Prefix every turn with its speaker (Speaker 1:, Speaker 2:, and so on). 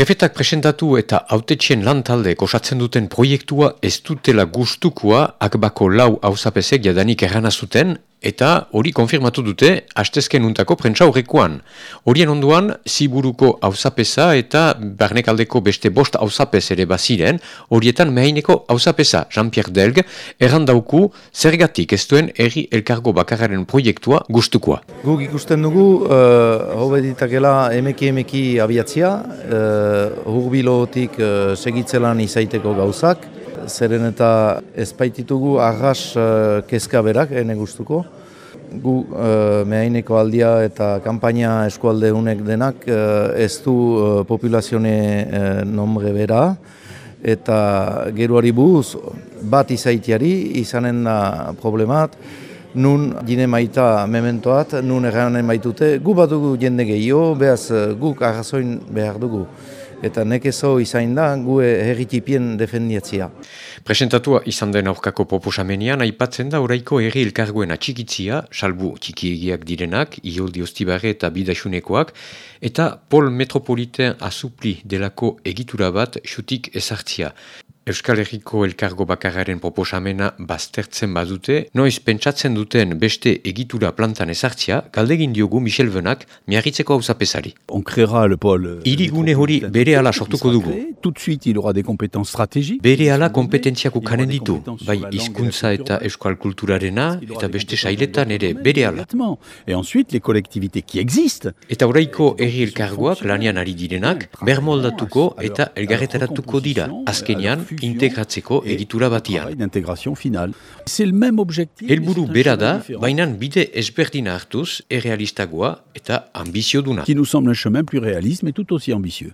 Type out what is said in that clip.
Speaker 1: Prefetak presentatu eta autetxien lantalde kosatzen duten proiektua ez dutela gustukoa akbako lau hauzapesek jadanik errana zuten eta hori konfirmatu dute hastezken untako prentsa horrekoan. Horien onduan, ziburuko hauzapesa eta barnekaldeko beste bost hauzapes ere baziren, horietan mehaineko hauzapesa Jean-Pierre Delg errandauku zergatik ez duen erri elkargo bakararen proiektua gustukoa.
Speaker 2: Guk ikusten dugu, uh, hobe ditakela emeki emeki abiatzia, uh, hurbilotik uh, segitzelan izaiteko gauzak, zeren eta ezpaititugu arras uh, kezka berak, ene gustuko. Gu uh, mehaineko aldia eta kanpaina eskualde unek denak ez du populazione uh, bera. Eta geruari buz bat izaitiari izanen da problemat nun dine maita mementoat, nun erranen maitute, gu bat dugu jende gehiago, behaz guk arrazoin behar dugu eta nekezo izain da gu herritipien defendiatzia.
Speaker 1: Presentatua izan den aurkako proposamenian, aipatzen da oraiko herri elkarguen atxikitzia, salbu txikiegiak direnak, ioldi ostibare eta bidasunekoak, eta pol metropoliten azupli delako egitura bat xutik ezartzia. Euskal Herriko elkargo bakararen proposamena baztertzen badute, noiz pentsatzen duten beste egitura plantan ezartzia, galdegin diogu Michel Venak miarritzeko hau zapesari.
Speaker 3: On créera le pôle...
Speaker 1: Irigune hori bere ala sortuko dugu.
Speaker 3: Tout de suite, il aura des compétences stratégiques.
Speaker 1: Bere ala kompetentziak ukanen ditu, bai hizkuntza eta euskal kulturarena, eta beste sailetan ere bere ala.
Speaker 3: Et ensuite, les collectivités qui existent.
Speaker 1: Eta oraiko herri elkargoak lanian ari direnak, bermoldatuko eta elgarretaratuko dira, azkenian, integratzeko egitura batian.
Speaker 3: D'intégration finale. C'est le même objectif.
Speaker 1: Helburu bera da, baina bide ezberdina hartuz, errealistagoa eta ambizio duna.
Speaker 3: Qui nous semble un chemin plus réaliste, mais tout aussi ambitieux.